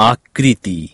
आकृति।